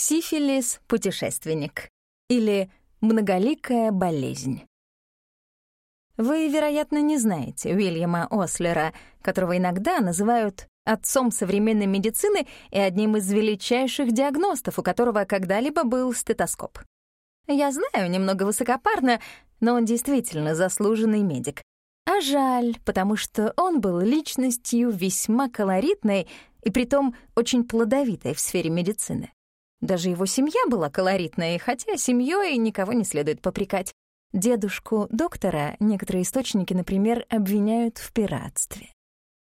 Сифилис-путешественник или многоликая болезнь. Вы, вероятно, не знаете Уильяма Ослера, которого иногда называют отцом современной медицины и одним из величайших диагностов, у которого когда-либо был стетоскоп. Я знаю, немного высокопарно, но он действительно заслуженный медик. А жаль, потому что он был личностью весьма колоритной и притом очень плодовитой в сфере медицины. Даже его семья была колоритной, хотя семьей никого не следует попрекать. Дедушку доктора некоторые источники, например, обвиняют в пиратстве.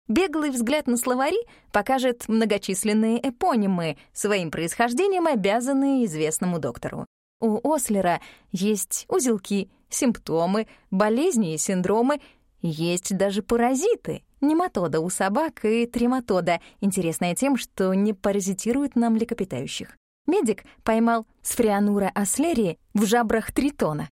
Беглый взгляд на словари покажет многочисленные эпонимы, своим происхождением обязанные известному доктору. У Ослера есть узелки, симптомы, болезни и синдромы, есть даже паразиты, нематода у собак и трематода, интересная тем, что не паразитируют на млекопитающих. Медик поймал сфрианура аслерии в жабрах тритона.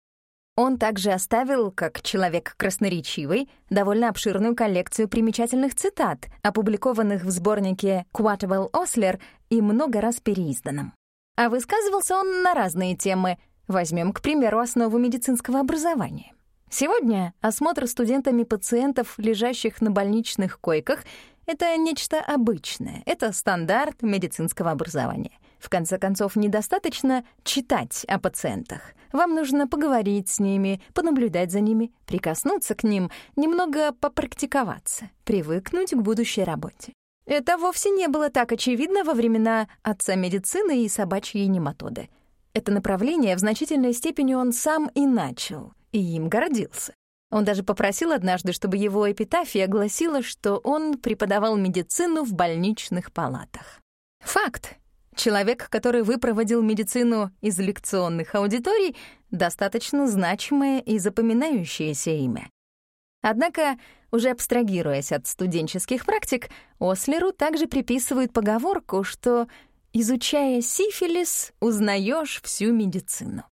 Он также оставил, как человек красноречивый, довольно обширную коллекцию примечательных цитат, опубликованных в сборнике «Quotable Osler» и много раз переизданном. А высказывался он на разные темы. Возьмем, к примеру, основу медицинского образования. Сегодня осмотр студентами пациентов, лежащих на больничных койках, это нечто обычное, это стандарт медицинского образования. В конце концов, недостаточно читать о пациентах. Вам нужно поговорить с ними, понаблюдать за ними, прикоснуться к ним, немного попрактиковаться, привыкнуть к будущей работе. Это вовсе не было так очевидно во времена отца медицины и собачьей нематоды. Это направление в значительной степени он сам и начал, и им гордился. Он даже попросил однажды, чтобы его эпитафия гласила, что он преподавал медицину в больничных палатах. Факт. Человек, который выпроводил медицину из лекционных аудиторий, достаточно значимое и запоминающееся имя. Однако, уже абстрагируясь от студенческих практик, Ослеру также приписывают поговорку, что, изучая сифилис, узнаешь всю медицину.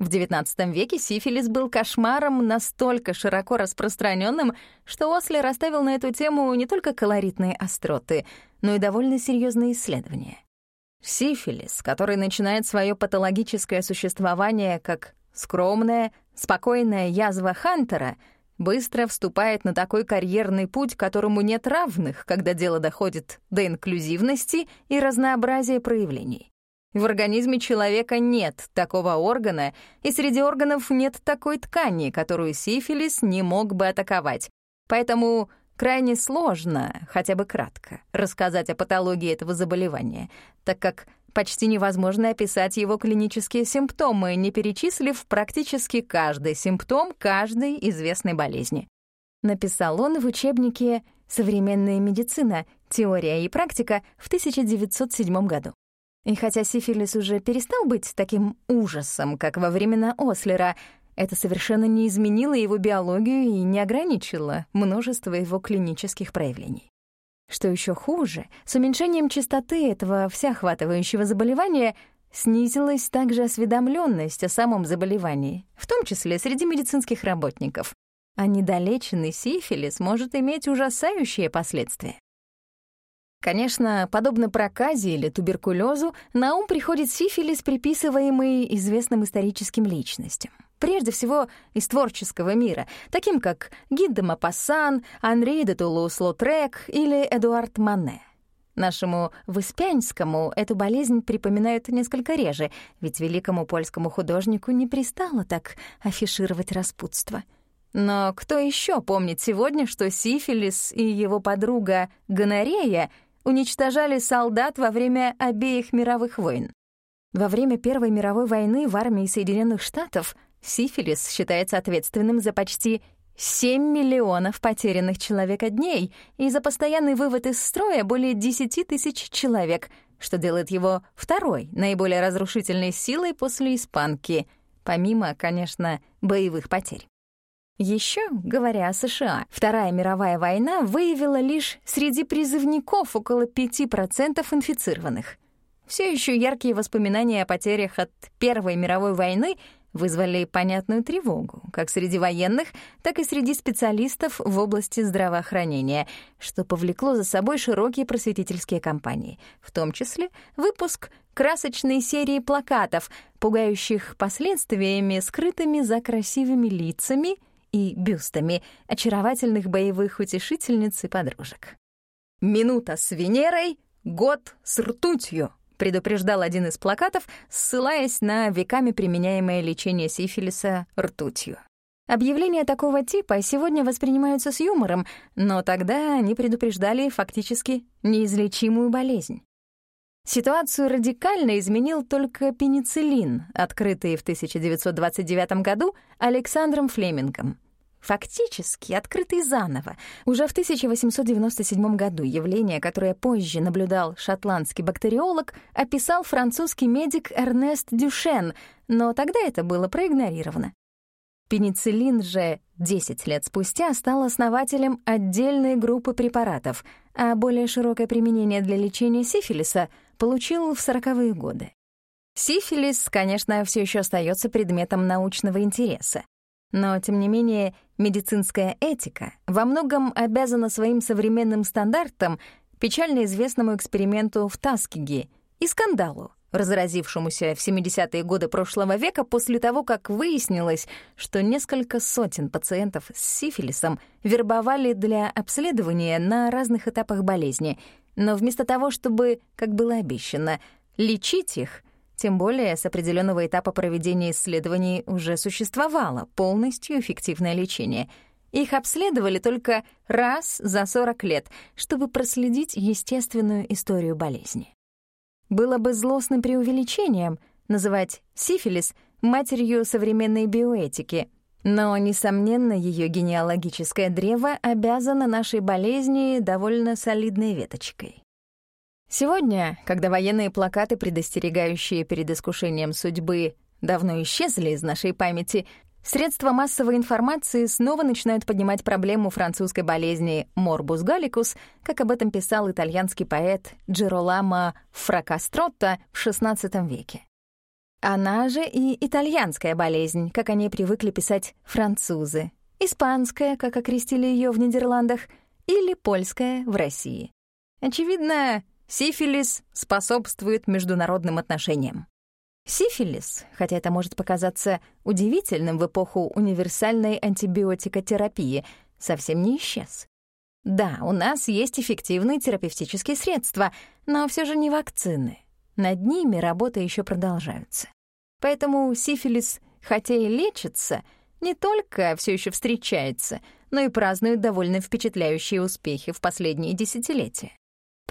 В XIX веке сифилис был кошмаром настолько широко распространенным, что Ослер оставил на эту тему не только колоритные остроты, но и довольно серьезные исследования. Сифилис, который начинает свое патологическое существование как скромная, спокойная язва Хантера, быстро вступает на такой карьерный путь, которому нет равных, когда дело доходит до инклюзивности и разнообразия проявлений. В организме человека нет такого органа, и среди органов нет такой ткани, которую сифилис не мог бы атаковать. Поэтому крайне сложно, хотя бы кратко, рассказать о патологии этого заболевания, так как почти невозможно описать его клинические симптомы, не перечислив практически каждый симптом каждой известной болезни. Написал он в учебнике «Современная медицина. Теория и практика» в 1907 году. И хотя сифилис уже перестал быть таким ужасом, как во времена Ослера, это совершенно не изменило его биологию и не ограничило множество его клинических проявлений. Что еще хуже, с уменьшением частоты этого всеохватывающего заболевания снизилась также осведомленность о самом заболевании, в том числе среди медицинских работников. А недолеченный сифилис может иметь ужасающие последствия. Конечно, подобно проказе или туберкулезу, на ум приходит сифилис, приписываемый известным историческим личностям. Прежде всего, из творческого мира, таким как Гид де Мапассан, Анри де Тулус-Лотрек или Эдуард Мане. Нашему Выспянскому эту болезнь припоминают несколько реже, ведь великому польскому художнику не пристало так афишировать распутство. Но кто еще помнит сегодня, что сифилис и его подруга гонорея уничтожали солдат во время обеих мировых войн. Во время Первой мировой войны в армии Соединенных Штатов сифилис считается ответственным за почти 7 миллионов потерянных человека-дней и за постоянный вывод из строя более 10 тысяч человек, что делает его второй наиболее разрушительной силой после испанки, помимо, конечно, боевых потерь. Еще, говоря о США, Вторая мировая война выявила лишь среди призывников около 5% инфицированных. Все еще яркие воспоминания о потерях от Первой мировой войны вызвали понятную тревогу как среди военных, так и среди специалистов в области здравоохранения, что повлекло за собой широкие просветительские кампании, в том числе выпуск красочной серии плакатов, пугающих последствиями, скрытыми за красивыми лицами и бюстами очаровательных боевых утешительниц и подружек. «Минута с Венерой, год с ртутью», предупреждал один из плакатов, ссылаясь на веками применяемое лечение сифилиса ртутью. Объявления такого типа сегодня воспринимаются с юмором, но тогда они предупреждали фактически неизлечимую болезнь. Ситуацию радикально изменил только пенициллин, открытый в 1929 году Александром Флемингом. Фактически открытый заново. Уже в 1897 году явление, которое позже наблюдал шотландский бактериолог, описал французский медик Эрнест Дюшен, но тогда это было проигнорировано. Пенициллин же 10 лет спустя стал основателем отдельной группы препаратов, а более широкое применение для лечения сифилиса получил в 40-е годы. Сифилис, конечно, все еще остается предметом научного интереса. Но, тем не менее, медицинская этика во многом обязана своим современным стандартам печально известному эксперименту в Таскиге и скандалу, разразившемуся в 70-е годы прошлого века после того, как выяснилось, что несколько сотен пациентов с сифилисом вербовали для обследования на разных этапах болезни, но вместо того, чтобы, как было обещано, лечить их — тем более с определенного этапа проведения исследований уже существовало полностью эффективное лечение. Их обследовали только раз за 40 лет, чтобы проследить естественную историю болезни. Было бы злостным преувеличением называть сифилис матерью современной биоэтики, но, несомненно, ее генеалогическое древо обязано нашей болезни довольно солидной веточкой. Сегодня, когда военные плакаты, предостерегающие перед искушением судьбы, давно исчезли из нашей памяти, средства массовой информации снова начинают поднимать проблему французской болезни морбус галликус, как об этом писал итальянский поэт Джеролама Фракастротто в XVI веке. Она же и итальянская болезнь, как они привыкли писать французы, испанская, как окрестили ее в Нидерландах, или польская в России. Очевидно, Сифилис способствует международным отношениям. Сифилис, хотя это может показаться удивительным в эпоху универсальной антибиотикотерапии, совсем не исчез. Да, у нас есть эффективные терапевтические средства, но все же не вакцины. Над ними работы еще продолжаются. Поэтому сифилис, хотя и лечится, не только все еще встречается, но и празднует довольно впечатляющие успехи в последние десятилетия.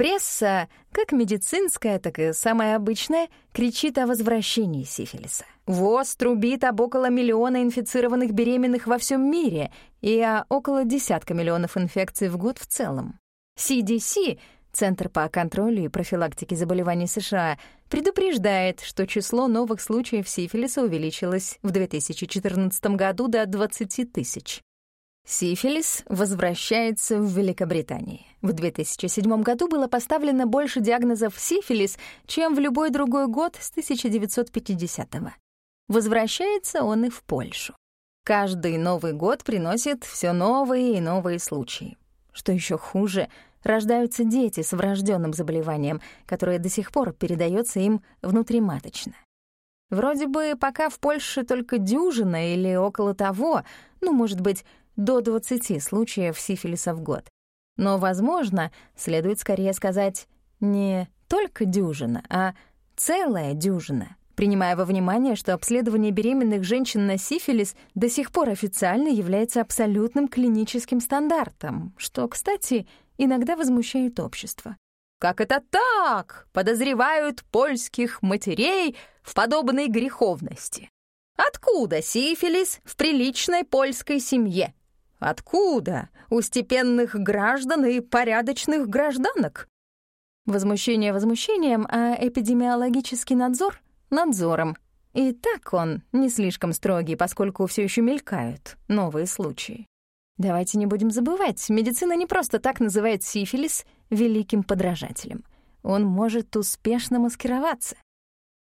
Пресса, как медицинская, так и самая обычная, кричит о возвращении сифилиса. ВОЗ трубит об около миллиона инфицированных беременных во всем мире и о около десятка миллионов инфекций в год в целом. CDC, Центр по контролю и профилактике заболеваний США, предупреждает, что число новых случаев сифилиса увеличилось в 2014 году до 20 тысяч. Сифилис возвращается в Великобритании. В 2007 году было поставлено больше диагнозов сифилис, чем в любой другой год с 1950-го. Возвращается он и в Польшу. Каждый Новый год приносит все новые и новые случаи. Что еще хуже, рождаются дети с врожденным заболеванием, которое до сих пор передается им внутриматочно. Вроде бы пока в Польше только дюжина или около того, ну, может быть, до 20 случаев сифилиса в год. Но, возможно, следует скорее сказать не только дюжина, а целая дюжина, принимая во внимание, что обследование беременных женщин на сифилис до сих пор официально является абсолютным клиническим стандартом, что, кстати, иногда возмущает общество. Как это так? Подозревают польских матерей в подобной греховности. Откуда сифилис в приличной польской семье? Откуда? У степенных граждан и порядочных гражданок? Возмущение возмущением, а эпидемиологический надзор — надзором. И так он не слишком строгий, поскольку все еще мелькают новые случаи. Давайте не будем забывать, медицина не просто так называет сифилис великим подражателем. Он может успешно маскироваться,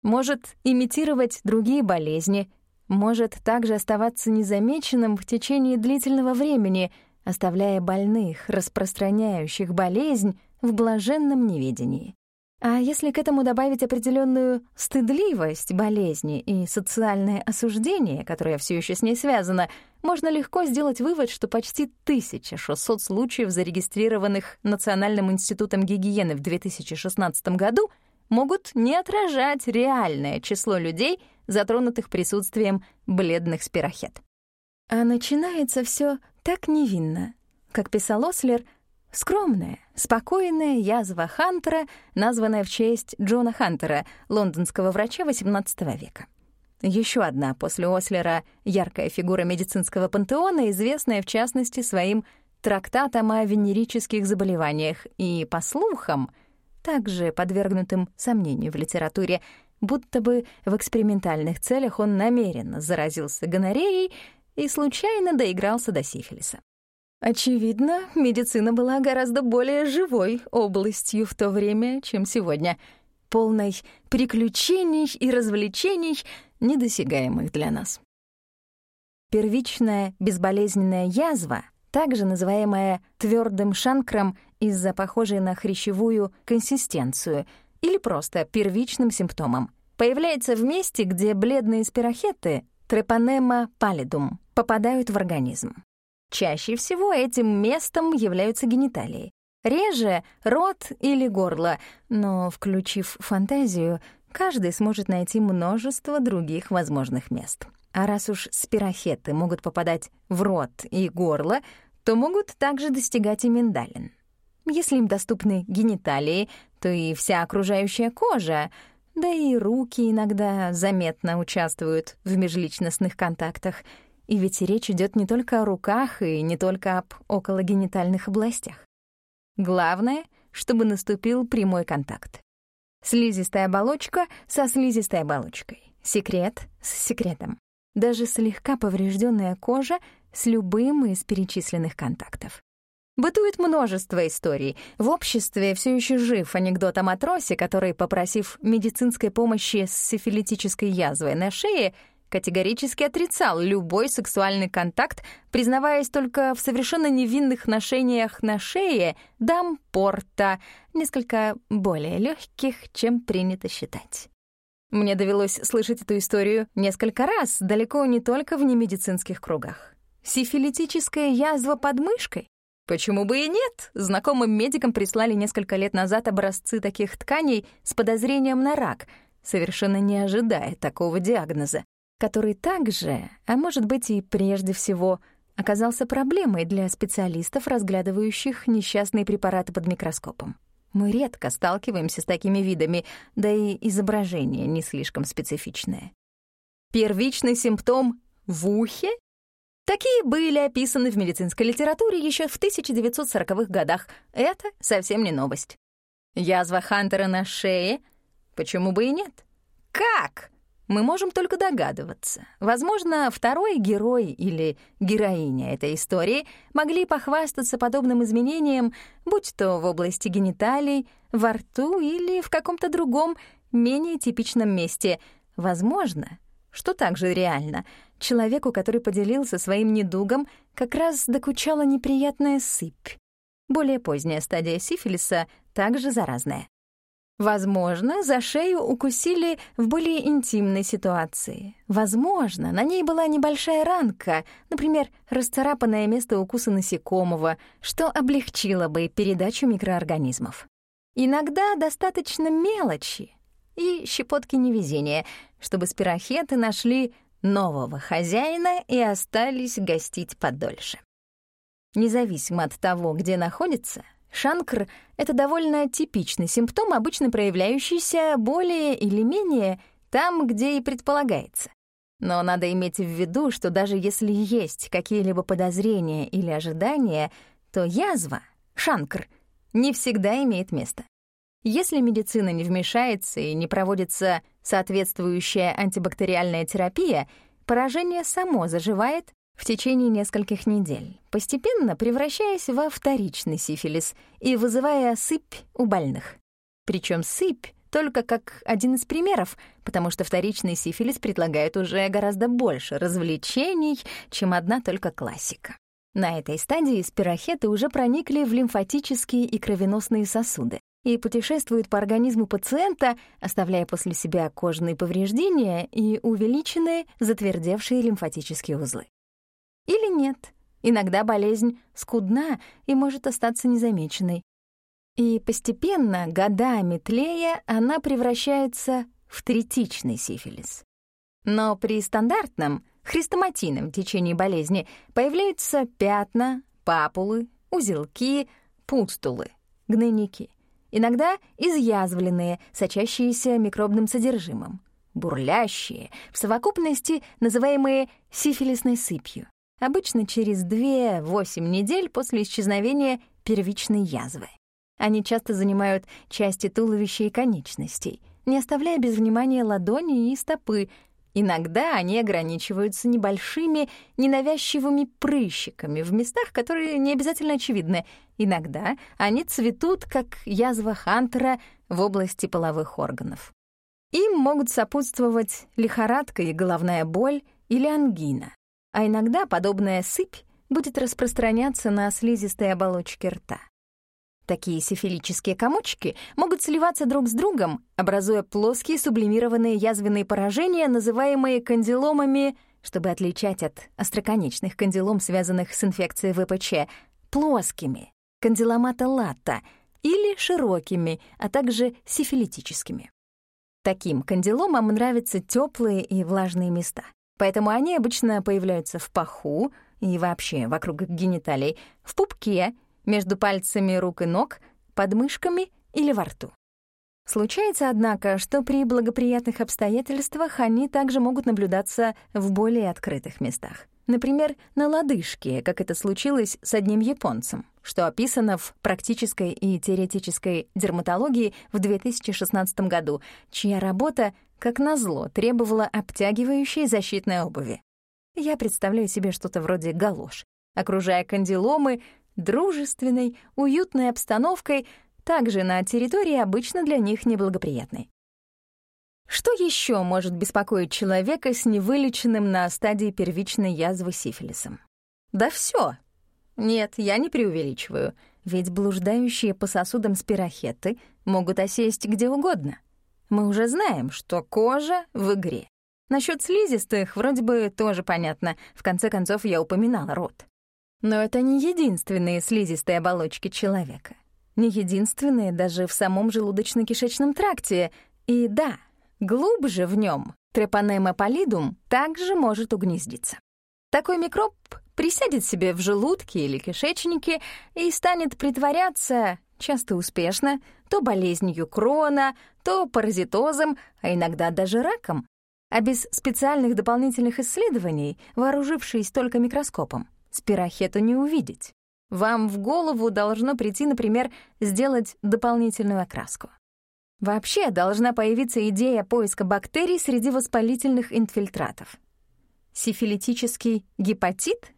может имитировать другие болезни, может также оставаться незамеченным в течение длительного времени, оставляя больных, распространяющих болезнь, в блаженном неведении. А если к этому добавить определенную стыдливость болезни и социальное осуждение, которое все еще с ней связано, можно легко сделать вывод, что почти 1600 случаев, зарегистрированных Национальным институтом гигиены в 2016 году, могут не отражать реальное число людей, затронутых присутствием бледных спирохет. А начинается все так невинно. Как писал Ослер — Скромная, спокойная язва Хантера, названная в честь Джона Хантера, лондонского врача XVIII века. Еще одна после Ослера яркая фигура медицинского пантеона, известная в частности своим трактатом о венерических заболеваниях и, по слухам, также подвергнутым сомнению в литературе, будто бы в экспериментальных целях он намеренно заразился гонореей и случайно доигрался до сифилиса. Очевидно, медицина была гораздо более живой областью в то время, чем сегодня, полной приключений и развлечений, недосягаемых для нас. Первичная безболезненная язва, также называемая твердым шанкром из-за похожей на хрящевую консистенцию или просто первичным симптомом, появляется в месте, где бледные спирохеты, трепанема палидум, попадают в организм. Чаще всего этим местом являются гениталии. Реже — рот или горло, но, включив фантазию, каждый сможет найти множество других возможных мест. А раз уж спирохеты могут попадать в рот и горло, то могут также достигать и миндалин. Если им доступны гениталии, то и вся окружающая кожа, да и руки иногда заметно участвуют в межличностных контактах — и ведь речь идет не только о руках и не только об окологенитальных областях. Главное, чтобы наступил прямой контакт. Слизистая оболочка со слизистой оболочкой. Секрет с секретом. Даже слегка поврежденная кожа с любым из перечисленных контактов. Бытует множество историй. В обществе все еще жив анекдот о матросе, который, попросив медицинской помощи с сифилитической язвой на шее, категорически отрицал любой сексуальный контакт, признаваясь только в совершенно невинных ношениях на шее дам порта, несколько более легких, чем принято считать. Мне довелось слышать эту историю несколько раз, далеко не только в немедицинских кругах. Сифилитическая язва под мышкой? Почему бы и нет? Знакомым медикам прислали несколько лет назад образцы таких тканей с подозрением на рак, совершенно не ожидая такого диагноза который также, а может быть и прежде всего, оказался проблемой для специалистов, разглядывающих несчастные препараты под микроскопом. Мы редко сталкиваемся с такими видами, да и изображение не слишком специфичное. Первичный симптом в ухе? Такие были описаны в медицинской литературе еще в 1940-х годах. Это совсем не новость. Язва Хантера на шее? Почему бы и нет? Как? мы можем только догадываться. Возможно, второй герой или героиня этой истории могли похвастаться подобным изменением, будь то в области гениталий, во рту или в каком-то другом, менее типичном месте. Возможно, что также реально, человеку, который поделился своим недугом, как раз докучала неприятная сыпь. Более поздняя стадия сифилиса также заразная. Возможно, за шею укусили в более интимной ситуации. Возможно, на ней была небольшая ранка, например, расцарапанное место укуса насекомого, что облегчило бы передачу микроорганизмов. Иногда достаточно мелочи и щепотки невезения, чтобы спирохеты нашли нового хозяина и остались гостить подольше. Независимо от того, где находится — Шанкр — это довольно типичный симптом, обычно проявляющийся более или менее там, где и предполагается. Но надо иметь в виду, что даже если есть какие-либо подозрения или ожидания, то язва, шанкр, не всегда имеет место. Если медицина не вмешается и не проводится соответствующая антибактериальная терапия, поражение само заживает в течение нескольких недель, постепенно превращаясь во вторичный сифилис и вызывая сыпь у больных. Причем сыпь только как один из примеров, потому что вторичный сифилис предлагает уже гораздо больше развлечений, чем одна только классика. На этой стадии спирохеты уже проникли в лимфатические и кровеносные сосуды и путешествуют по организму пациента, оставляя после себя кожные повреждения и увеличенные затвердевшие лимфатические узлы. Или нет, иногда болезнь скудна и может остаться незамеченной. И постепенно, годами тлея, она превращается в третичный сифилис. Но при стандартном, хрестоматийном течении болезни появляются пятна, папулы, узелки, пустулы, гнойники. Иногда изъязвленные, сочащиеся микробным содержимым, бурлящие, в совокупности называемые сифилисной сыпью. Обычно через 2-8 недель после исчезновения первичной язвы. Они часто занимают части туловища и конечностей, не оставляя без внимания ладони и стопы. Иногда они ограничиваются небольшими, ненавязчивыми прыщиками в местах, которые не обязательно очевидны. Иногда они цветут, как язва Хантера в области половых органов. Им могут сопутствовать лихорадка и головная боль или ангина. А иногда подобная сыпь будет распространяться на слизистой оболочке рта. Такие сифилические комочки могут сливаться друг с другом, образуя плоские сублимированные язвенные поражения, называемые кандиломами, чтобы отличать от остроконечных кандилом, связанных с инфекцией ВПЧ, плоскими, кандиломата латта, или широкими, а также сифилитическими. Таким кандиломам нравятся теплые и влажные места, поэтому они обычно появляются в паху и вообще вокруг гениталий, в пупке — между пальцами рук и ног, под мышками или во рту. Случается, однако, что при благоприятных обстоятельствах они также могут наблюдаться в более открытых местах. Например, на лодыжке, как это случилось с одним японцем, что описано в практической и теоретической дерматологии в 2016 году, чья работа, как назло, требовала обтягивающей защитной обуви. Я представляю себе что-то вроде галош. Окружая кандиломы, дружественной, уютной обстановкой, также на территории обычно для них неблагоприятной. Что еще может беспокоить человека с невылеченным на стадии первичной язвы сифилисом? Да все. Нет, я не преувеличиваю, ведь блуждающие по сосудам спирохеты могут осесть где угодно. Мы уже знаем, что кожа в игре. Насчет слизистых вроде бы тоже понятно, в конце концов я упоминала рот. Но это не единственные слизистые оболочки человека. Не единственные даже в самом желудочно-кишечном тракте. И да, глубже в нем трепанема палидум также может угнездиться. Такой микроб присядет себе в желудке или кишечнике и станет притворяться, часто успешно, то болезнью крона, то паразитозом, а иногда даже раком. А без специальных дополнительных исследований, вооружившись только микроскопом, спирохету не увидеть. Вам в голову должно прийти, например, сделать дополнительную окраску. Вообще должна появиться идея поиска бактерий среди воспалительных инфильтратов. Сифилитический гепатит?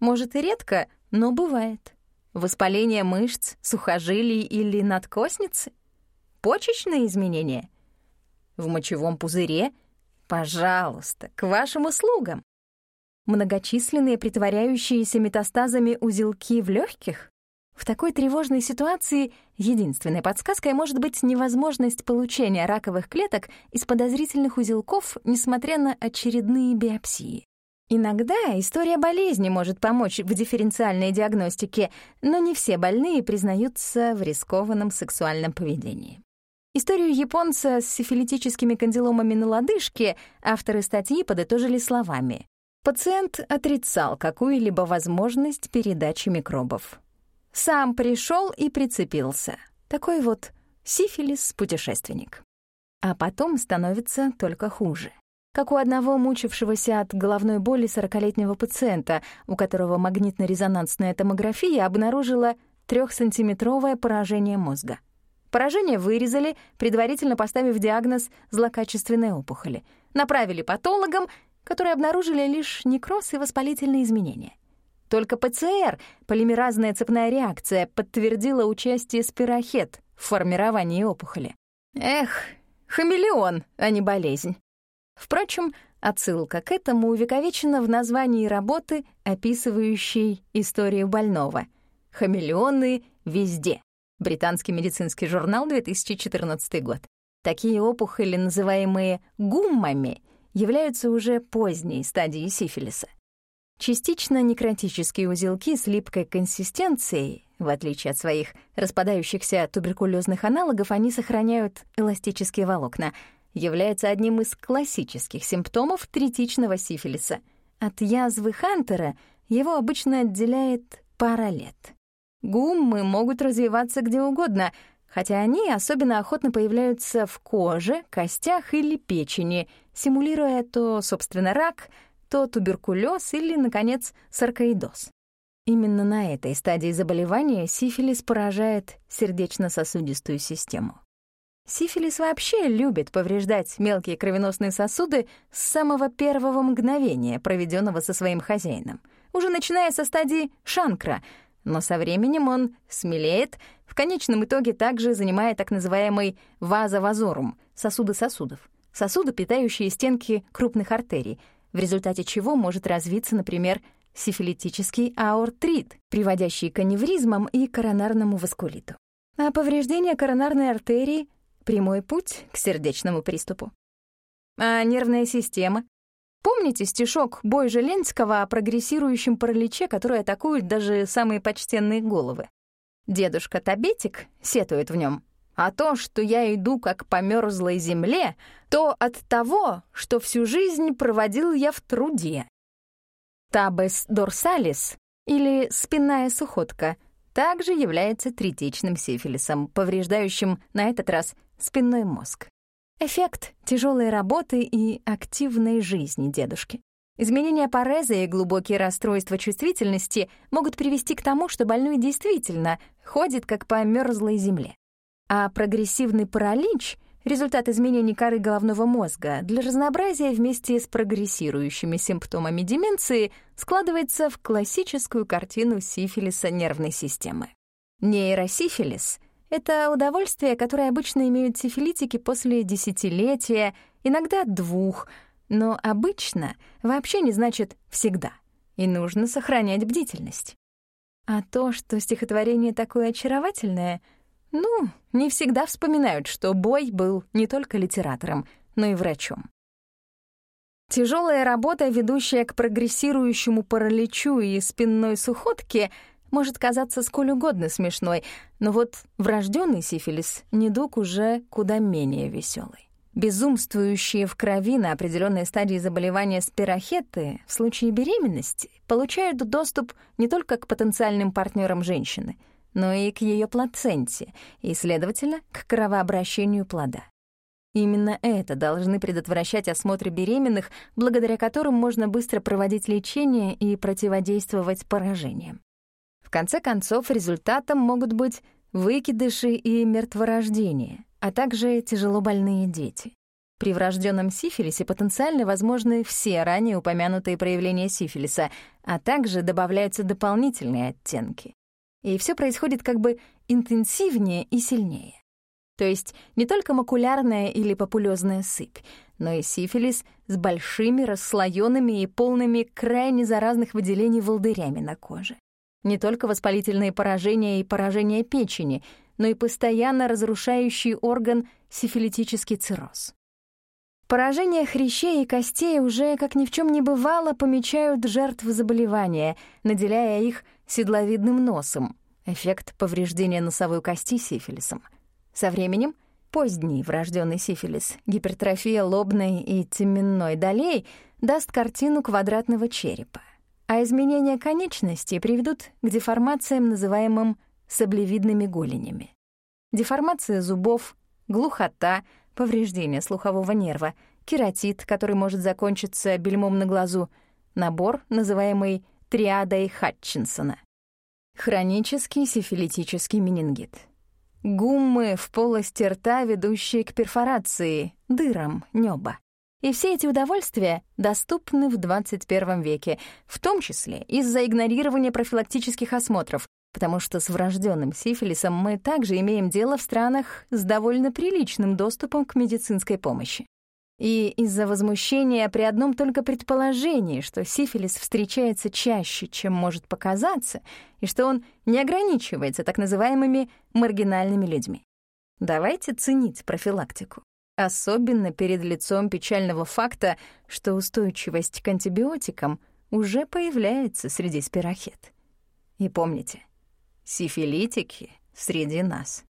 Может и редко, но бывает. Воспаление мышц, сухожилий или надкосницы? Почечные изменения? В мочевом пузыре? Пожалуйста, к вашим услугам многочисленные притворяющиеся метастазами узелки в легких? В такой тревожной ситуации единственной подсказкой может быть невозможность получения раковых клеток из подозрительных узелков, несмотря на очередные биопсии. Иногда история болезни может помочь в дифференциальной диагностике, но не все больные признаются в рискованном сексуальном поведении. Историю японца с сифилитическими кандиломами на лодыжке авторы статьи подытожили словами Пациент отрицал какую-либо возможность передачи микробов. Сам пришел и прицепился. Такой вот сифилис-путешественник. А потом становится только хуже. Как у одного мучившегося от головной боли 40-летнего пациента, у которого магнитно-резонансная томография обнаружила трехсантиметровое поражение мозга. Поражение вырезали, предварительно поставив диагноз злокачественной опухоли. Направили патологам, которые обнаружили лишь некроз и воспалительные изменения. Только ПЦР, полимеразная цепная реакция, подтвердила участие спирохет в формировании опухоли. Эх, хамелеон, а не болезнь. Впрочем, отсылка к этому увековечена в названии работы, описывающей историю больного. «Хамелеоны везде». Британский медицинский журнал, 2014 год. Такие опухоли, называемые гуммами, являются уже поздней стадией сифилиса. Частично некротические узелки с липкой консистенцией, в отличие от своих распадающихся туберкулезных аналогов, они сохраняют эластические волокна, является одним из классических симптомов третичного сифилиса. От язвы Хантера его обычно отделяет пара лет. Гуммы могут развиваться где угодно, хотя они особенно охотно появляются в коже, костях или печени, симулируя то, собственно, рак, то туберкулез или, наконец, саркоидоз. Именно на этой стадии заболевания сифилис поражает сердечно-сосудистую систему. Сифилис вообще любит повреждать мелкие кровеносные сосуды с самого первого мгновения, проведенного со своим хозяином, уже начиная со стадии шанкра — но со временем он смелеет, в конечном итоге также занимая так называемый вазовазорум — сосуды сосудов, сосуды, питающие стенки крупных артерий, в результате чего может развиться, например, сифилитический аортрит, приводящий к аневризмам и коронарному васкулиту. А повреждение коронарной артерии — прямой путь к сердечному приступу. А нервная система Помните стишок Бой Желенского о прогрессирующем параличе, который атакует даже самые почтенные головы? Дедушка Табетик сетует в нем. А то, что я иду как по мерзлой земле, то от того, что всю жизнь проводил я в труде. Табес дорсалис, или спинная сухотка, также является третичным сифилисом, повреждающим на этот раз спинной мозг. Эффект тяжелой работы и активной жизни дедушки. Изменения пареза и глубокие расстройства чувствительности могут привести к тому, что больной действительно ходит как по мерзлой земле. А прогрессивный паралич — результат изменений коры головного мозга для разнообразия вместе с прогрессирующими симптомами деменции складывается в классическую картину сифилиса нервной системы. Нейросифилис — это удовольствие, которое обычно имеют сифилитики после десятилетия, иногда двух, но обычно вообще не значит «всегда», и нужно сохранять бдительность. А то, что стихотворение такое очаровательное, ну, не всегда вспоминают, что Бой был не только литератором, но и врачом. Тяжелая работа, ведущая к прогрессирующему параличу и спинной сухотке — может казаться сколь угодно смешной, но вот врожденный сифилис — недуг уже куда менее веселый. Безумствующие в крови на определенной стадии заболевания спирохеты в случае беременности получают доступ не только к потенциальным партнерам женщины, но и к ее плаценте и, следовательно, к кровообращению плода. Именно это должны предотвращать осмотры беременных, благодаря которым можно быстро проводить лечение и противодействовать поражениям. В конце концов, результатом могут быть выкидыши и мертворождение, а также тяжелобольные дети. При врожденном сифилисе потенциально возможны все ранее упомянутые проявления сифилиса, а также добавляются дополнительные оттенки. И все происходит как бы интенсивнее и сильнее. То есть не только макулярная или популезная сыпь, но и сифилис с большими расслоенными и полными крайне заразных выделений волдырями на коже. Не только воспалительные поражения и поражения печени, но и постоянно разрушающий орган сифилитический цирроз. Поражения хрящей и костей уже, как ни в чем не бывало, помечают жертв заболевания, наделяя их седловидным носом, эффект повреждения носовой кости сифилисом. Со временем поздний врожденный сифилис, гипертрофия лобной и теменной долей даст картину квадратного черепа а изменения конечностей приведут к деформациям, называемым саблевидными голенями. Деформация зубов, глухота, повреждение слухового нерва, кератит, который может закончиться бельмом на глазу, набор, называемый триадой Хатчинсона. Хронический сифилитический менингит. Гуммы в полости рта, ведущие к перфорации, дырам нёба. И все эти удовольствия доступны в 21 веке, в том числе из-за игнорирования профилактических осмотров, потому что с врожденным сифилисом мы также имеем дело в странах с довольно приличным доступом к медицинской помощи. И из-за возмущения при одном только предположении, что сифилис встречается чаще, чем может показаться, и что он не ограничивается так называемыми маргинальными людьми. Давайте ценить профилактику. Особенно перед лицом печального факта, что устойчивость к антибиотикам уже появляется среди спирохет. И помните, сифилитики среди нас.